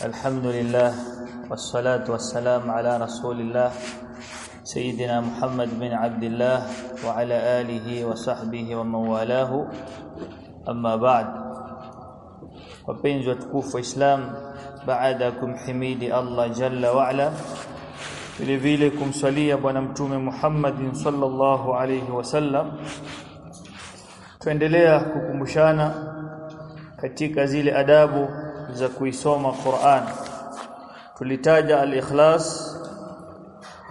الحمد لله والصلاة والسلام على رسول الله سيدنا محمد بن عبد الله وعلى آله وصحبه ومن والاه. أما بعد وبينج وتكوف إسلام بعدكم حميد الله جل وعلا. لفيلكم صليب ونمتوم محمد صلى الله عليه وسلم. تندليه كوكمشانا كتيك zile adabu za kuisoma Qur'an. Tulitaja al-ikhlas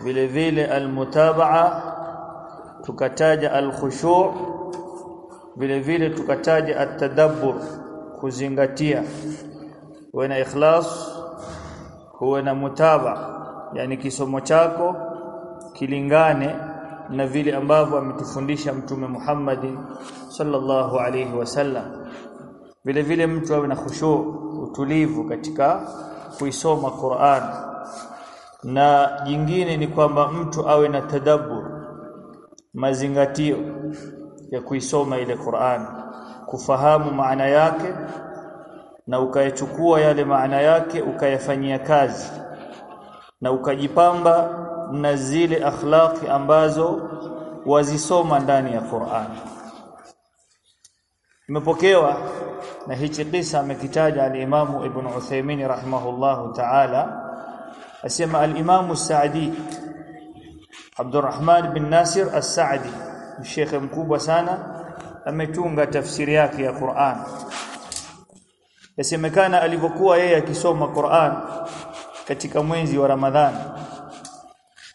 vile vile al-mutabaa tukataja al-khushu' vile vile tukataja at-tadabbur kuzingatia. Huwe na ikhlas huwe na mutaba yani kisomo chako kilingane na vile ambavyo ametufundisha mtume Muhammad sallallahu alayhi wasallam vile vile mtu awe na khushu utulivu katika kuisoma Qur'an. Na jingine ni kwamba mtu awe na tadabbur mazingatio ya kuisoma ile Qur'an. Kufahamu maana yake na ukayachukua yale maana yake ukayafanyia kazi. Na ukajipamba na zile akhlaqi ambazo wazisoma ndani ya Qur'an. Imepokewa na hichi kisa amekitaja al-Imamu Ibn Uthaymeen rahimahullahu ta'ala. Asema al-Imamu Sa'di Abdurrahman bin Nasir As-Sa'di Sheikh mkubwa sana ametunga tafsiri yake ya Qur'an. Yasemekana alivyokuwa yeye akisoma Qur'an katika mwezi wa Ramadhani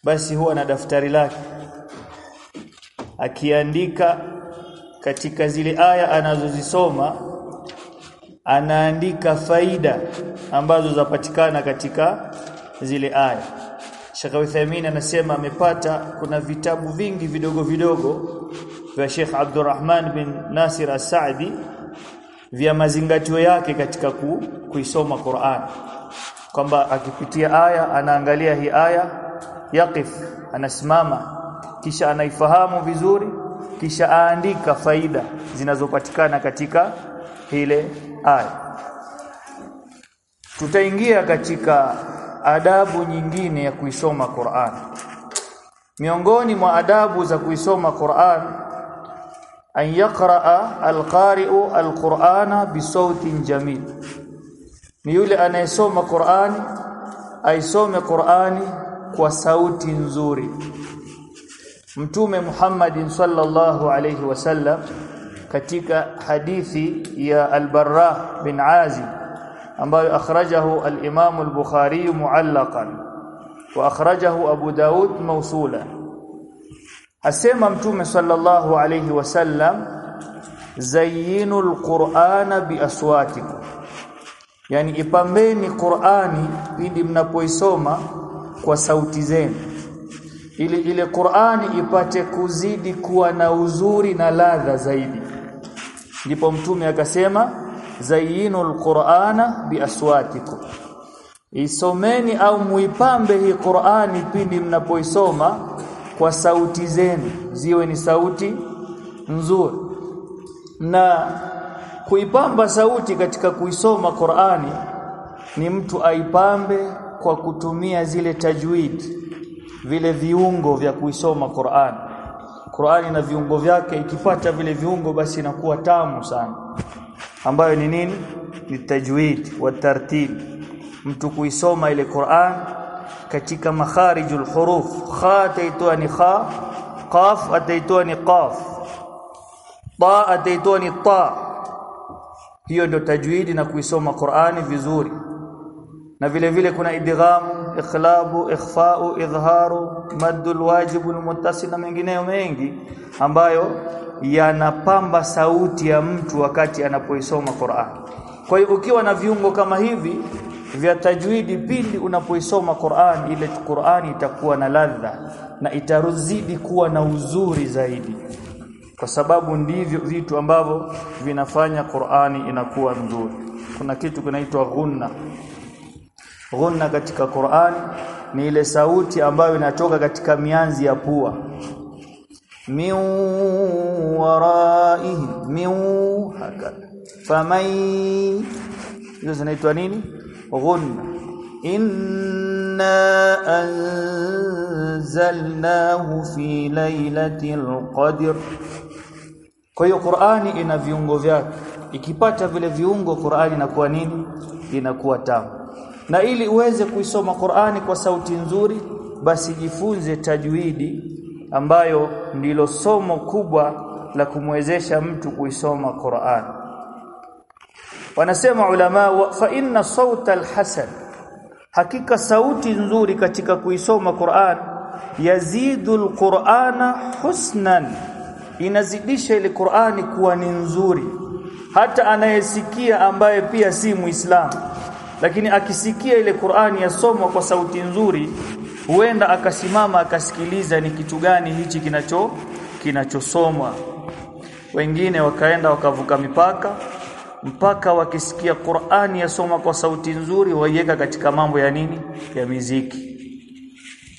basi huwa na daftari lake akiandika katika zile aya anazozisoma anaandika faida ambazo zapatikana katika zile aya. Sheikh Uthaymeen anasema amepata kuna vitabu vingi vidogo vidogo vya Sheikh Abdurrahman bin Nasir As-Saadi vya mazingatio yake katika ku, kuisoma Qur'an. Kwamba akipitia aya anaangalia hii aya yaqif anasimama kisha anaifahamu vizuri kisha aandika faida zinazopatikana katika ile aya. Tutaingia katika adabu nyingine ya kuisoma Qur'an. Miongoni mwa adabu za kuisoma Qur'an an yaqra'a alqari'u alqur'ana bisautin jamil. Ni yule anayesoma Qur'ani aisome Qur'ani kwa sauti nzuri. Mtume Muhammad sallallahu alayhi wasallam katika hadithi ya Al-Barra bin Azib ambayo akhrajahu al-Imam al-Bukhari mu'allaqan wa akhrajahu Abu Daud mawsula asema Mtume sallallahu alayhi wasallam zayyinul Qur'ana biaswatikum yani ipambeni Qur'ani pindi mnapoisoma kwa sauti zenu ili ile Qur'ani ipate kuzidi kuwa na uzuri na ladha zaidi ndipo mtume akasema zayyinul qur'ana biaswatikum isomeni au muipambe hii Qur'ani pindi mnapoisoma kwa sauti zenu ziwe ni sauti nzuri na kuipamba sauti katika kuisoma Qur'ani ni mtu aipambe kwa kutumia zile tajwid vile viungo vya kuisoma Qur'an. Qur'ani na viungo vyake ikipata vile viungo basi inakuwa tamu sana. Ambayo ni nini? Ni tajwid wa tartil. Mtu kuisoma ile Qur'an katika makharijul huruf. Kha ataitoa ni kha, qaf ataitoa ni qaf. Ta ataitoa ni ta. Hiyo ndio tajwidi na kuisoma Qur'ani vizuri. Na vile vile kuna idghamu ikhlabu ikhfa'u idharu maddul wajibu almuttasil na mengineyo mengi ambayo yanapamba sauti ya mtu wakati anapoisoma Qur'an. Kwa hiyo ukiwa na viungo kama hivi vya tajwidi pindi unapoisoma Qur'an ile Qur'ani itakuwa na ladha na itaruzidi kuwa na uzuri zaidi. Kwa sababu ndivyo vitu ambavyo vinafanya Qur'ani inakuwa nzuri. Kuna kitu kinaitwa ghunna ghunna katika Qur'an ni ile sauti ambayo inatoka katika mianzi ya pua. Min waraihi min haka. faman hizo zinaitwa nini? Ghunna. Inna anzalnahu fi lailatil qadr. Kwa hiyo Qur'ani ina viungo vyake. Ikipata vile viungo Qur'ani inakuwa nini? Inakuwa tamu na ili uweze kuisoma Qur'ani kwa sauti nzuri basi jifunze tajwidi ambayo ndilo somo kubwa la kumwezesha mtu kuisoma Qur'an wanasema ulama fa inna sauta alhasan hakika sauti nzuri katika kuisoma Qur'an yazidu alqur'ana husnan inazidisha ile Qur'ani kuwa ni nzuri. Hata anayesikia ambaye pia si muislamu lakini akisikia ile Qur'ani yasomwa kwa sauti nzuri huenda akasimama akasikiliza ni kitu gani hichi kinacho kinachosomwa. Wengine wakaenda wakavuka mipaka mpaka wakisikia Qur'ani yasoma kwa sauti nzuri waiweka katika mambo ya nini? Ya miziki.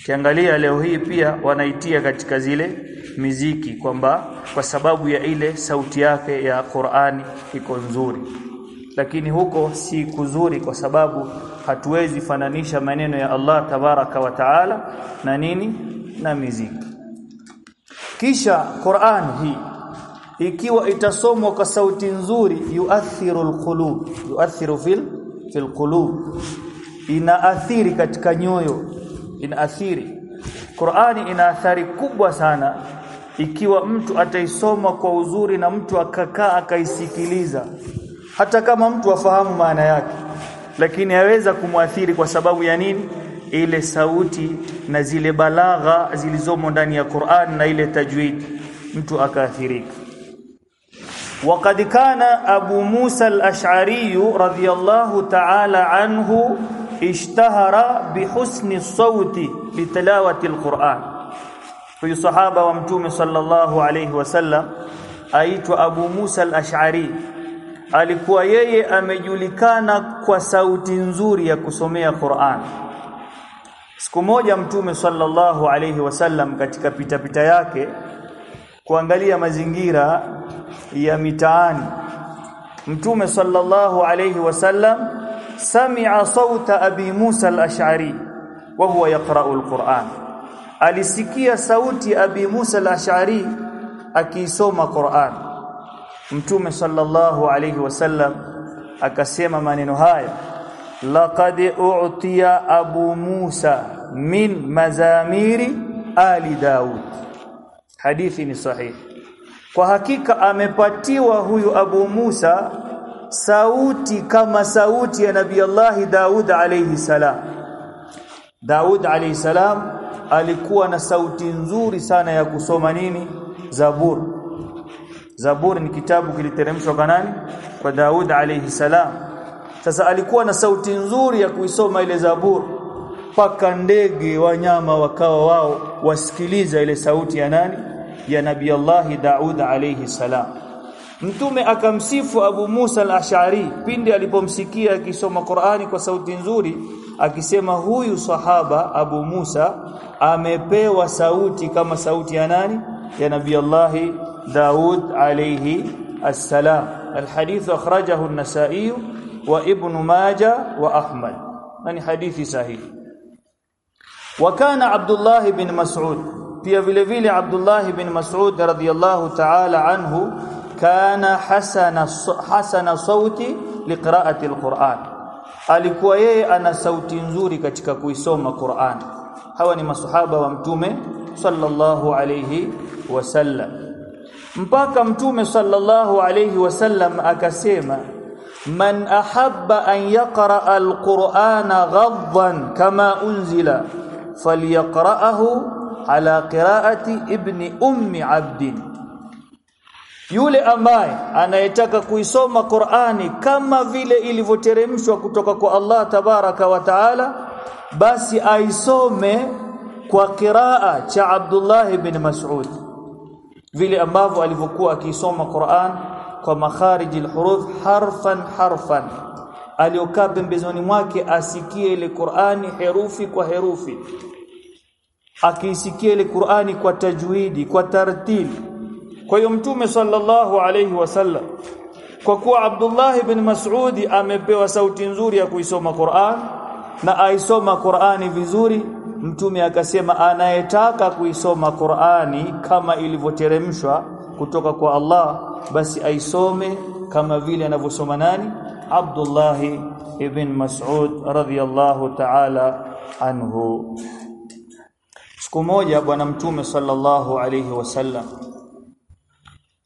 Kiangalia leo hii pia wanaitia katika zile miziki kwamba kwa sababu ya ile sauti yake ya Qur'ani iko nzuri lakini huko si kuzuri kwa sababu hatuwezi fananisha maneno ya Allah tabaraka wa taala na nini? Na miziki. Kisha Qur'an hii ikiwa itasomwa kwa sauti nzuri yuathiru alqulub yuathiru fil fil qulub. Inaathiri katika nyoyo inaathiri. Qur'ani ina athari kubwa sana ikiwa mtu ataisoma kwa uzuri na mtu akakaa akaisikiliza hata kama mtu afahamu maana yake lakini aweza kumwathiri kwa sababu ya nini ile sauti na zile balagha zilizomo ndani ya Qur'an na ile tajwid mtu akaathirika وقد كان أبو موسى الأشعري رضي الله تعالى عنه اشتهر بحسن الصوت لتلاوة القرآن في صحابة ومتوم صلى الله عليه وسلم أيت أبو موسى الأشعري alikuwa yeye amejulikana kwa sauti nzuri ya kusomea Qur'an. Siku moja mtume sallallahu alayhi wasallam katika pitapita yake kuangalia mazingira ya mitaani. Mtume sallallahu alayhi wasallam sami'a sauta abi Musa al-Ash'ari wa huwa yaqra'u al-Qur'an. Alisikia sauti abi Musa al-Ash'ari akisoma Qur'an mtume sallallahu alayhi wasallam akasema maneno haya laqad u'tiya abu Musa min mazamiri ali Daud. Hadithi ni sahihi. Kwa hakika amepatiwa huyu Abu Musa sauti kama sauti ya Nabii Allah Daud alayhi salam. Daud alayhi salam alikuwa na sauti nzuri sana ya kusoma nini? Zabur Zabur ni kitabu kiliteremshwa kwa nani? Kwa Daud alayhi salam. Sasa alikuwa na sauti nzuri ya kuisoma ile Zaburi. Paka ndege wanyama wakawa wao wasikiliza ile sauti ya nani? Ya Nabii Allah Daud alayhi salam. Mtume akamsifu Abu Musa al-Ash'ari pindi alipomsikia akisoma Qur'ani kwa sauti nzuri akisema huyu sahaba Abu Musa amepewa sauti kama sauti ya nani? Ya Nabii Allah داود عليه السلام. الحديث أخرجه النسائي وابن ماجة وأحمد. يعني حديث صحيح. وكان عبد الله بن مسعود. في فيلفيل عبد الله بن مسعود رضي الله تعالى عنه كان حسن حسن صوت لقراءة القرآن. alikuwa yeye ana sauti nzuri katika kuisoma Qur'an. Hawa ni maswahaba wa mtume sallallahu alayhi wasallam mpaka mtume sallallahu alayhi wasallam akasema man ahabba an yaqra alqur'ana ghaddan kama unzila falyaqra'ahu ala qiraati ibni ummi abdin. Yule ambaye anayetaka kuisoma Qur'ani kama vile ilivyoteremshwa kutoka kwa Allah tabaraka wa taala basi aisome kwa qiraa cha Abdullah ibn Mas'ud vile ambavyo alivyokuwa akisoma Qur'an kwa makharijil huruf harfan harfan. Aliokaa pembezoni mwake asikie ile Qur'ani herufi kwa herufi akiisikia ile Qur'ani kwa tajwidi kwa tartili kwa hiyo mtume sallallahu alayhi wasallam kwa kuwa Abdullah ibn Mas'udi amepewa sauti nzuri ya kuisoma Qur'an na aisoma Qur'ani vizuri mtume akasema anayetaka kuisoma Qur'ani kama ilivyoteremshwa kutoka kwa Allah basi aisome kama vile anavyosoma nani? Abdullah ibn Mas'ud radhiyallahu ta'ala anhu. Siku moja bwana mtume sallallahu alayhi wasallam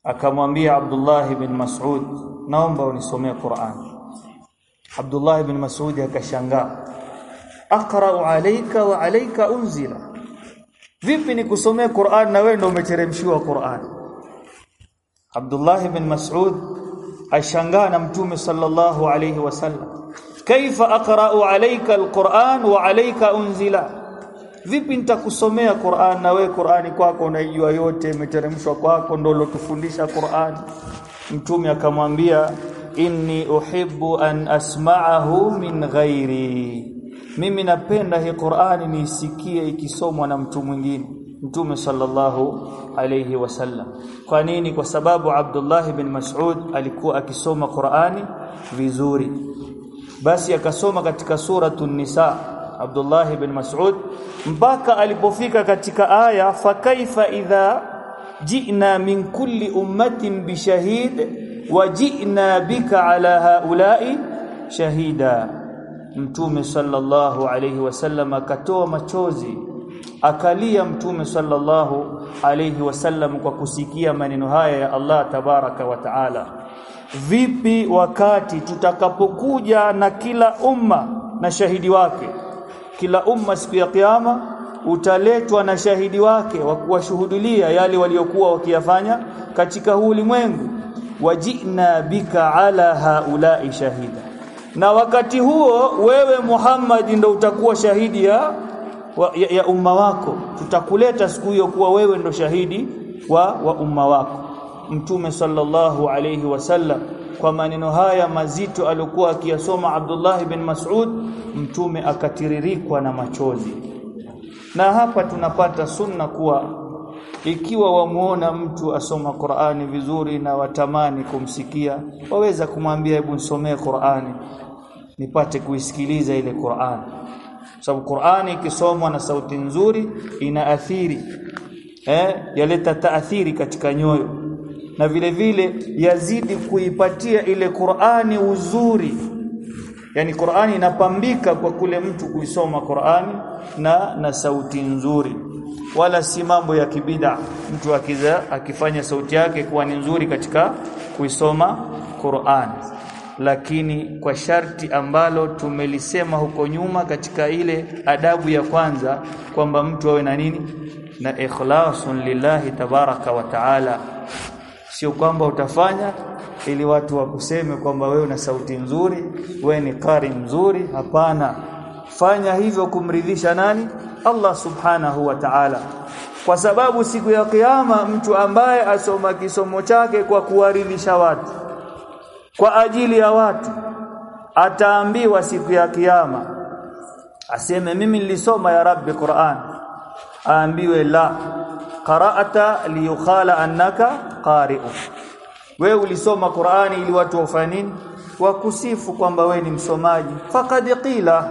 akamwambia Abdullah ibn Mas'ud naomba unisomee Qur'an Abdullah ibn Mas'ud akashangaa aqra'u alayka wa alayka unzila. Vipi nikusomee Qur'an na wewe ndio umeteremshiwa Qur'an? Abdullah ibn Mas'ud ashangaa na mtume sallallahu alayhi wasallam kaifa aqra'u alayka alquran wa alayka unzila? Vipi nitakusomea Qur'an na wewe Qur'ani kwako unaijua yote imeteremshwa kwako ndio lotufundisha Qur'an? Mtume akamwambia inni uhibbu an asma'ahu min ghairi mimi napenda hii Qur'ani niisikie ikisomwa na mtu mwingine Mtume sallallahu alayhi wasallam. Kwa nini? Kwa sababu Abdullah ibn Mas'ud alikuwa akisoma Qur'ani vizuri. Basi akasoma katika suratu Nisa Abdullah ibn Mas'ud mpaka alipofika katika aya fa kaifa idha ji'na min kulli ummatin bishahid wa ji'na bika ala haula'i shahida. Mtume sallallahu alayhi wasallam akatoa machozi akalia mtume sallallahu alayhi wasallam kwa kusikia maneno haya ya Allah tabaraka wa taala. Vipi wakati tutakapokuja na kila umma na shahidi wake? Kila umma siku ya kiyama utaletwa na shahidi wake wa kuwashuhudilia yale waliokuwa wakiyafanya katika huu ulimwengu. Wajina bika ala haulai shahida na wakati huo wewe Muhammad ndo utakuwa shahidi ya ya, ya umma wako. Tutakuleta siku hiyo kuwa wewe ndo shahidi wa, wa umma wako. Mtume sallallahu alayhi wasallam kwa maneno haya mazito alikuwa akiyasoma Abdullah bin Mas'ud mtume akatiririkwa na machozi. Na hapa tunapata sunna kuwa ikiwa wamuona mtu asoma Qur'ani vizuri na watamani kumsikia waweza kumwambia hebu nisomee Qur'ani nipate kuisikiliza ile Qur'an. Sababu Qur'ani ikisomwa na sauti nzuri inaathiri eh yaleta taathiri katika nyoyo. Na vile vile yazidi kuipatia ile Qur'ani uzuri. Yani Qur'ani inapambika kwa kule mtu kuisoma Qur'ani na na sauti nzuri. Wala si mambo ya kibida. Mtu akiza akifanya sauti yake kuwa ni nzuri katika kuisoma Qur'ani lakini kwa sharti ambalo tumelisema huko nyuma katika ile adabu ya kwanza kwamba mtu awe na nini? Na ikhlasun lillahi tabaraka wa taala. Sio kwamba utafanya ili watu wakuseme kwamba wewe una sauti nzuri wewe ni kari mzuri. Hapana. Fanya hivyo kumridhisha nani? Allah subhanahu wa ta'ala. Kwa sababu siku ya kiyama mtu ambaye asoma kisomo chake kwa kuwaridhisha watu kwa ajili ya watu ataambiwa siku ya kiyama aseme mimi nilisoma ya rabbi Qur'an. Aambiwe la qara'ata liyukhala annaka qari'u. Wewe ulisoma Qur'ani ili watu wafanye wakusifu kwamba wewe ni msomaji. Faqad qila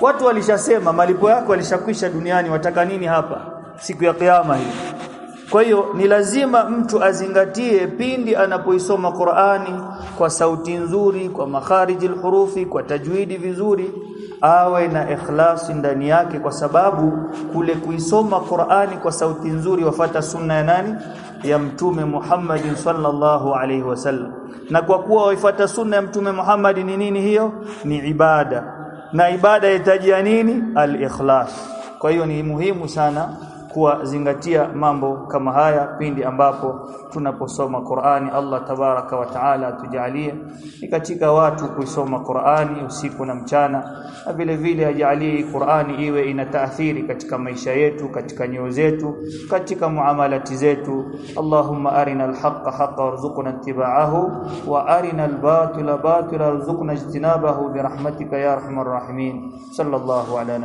watu walishasema malipo yako yalishakwisha duniani wataka nini hapa? Siku ya kiyama hii. Kwa hiyo ni lazima mtu azingatie pindi anapoisoma Qur'ani kwa sauti nzuri, kwa makhariji hurufi, kwa tajwidi vizuri, awe na ikhlasi ndani yake kwa sababu kule kuisoma Qur'ani kwa sauti nzuri wafata sunna ya nani? Ya Mtume Muhammad sallallahu alaihi wasallam. Na kwa kuwa waifata sunna ya Mtume Muhammad ni nini hiyo? Ni ibada. Na ibada yahitajia nini? Al-ikhlas. Kwa hiyo ni muhimu sana kuwazingatia mambo kama haya pindi ambapo tunaposoma Qur'ani. Allah tabaraka wa taala atujalie ni katika watu kuisoma Qur'ani usiku na mchana na vile vile ajalie Qur'ani iwe ina taathiri katika maisha yetu katika nyoyo zetu katika muamalati zetu. Allahumma arina alhaqqa haqa warzuqna ittiba'ahu wa arina albatila batila warzuqna ijtinabahu birahmatika ya arhamar rahimin. Sallallahu ala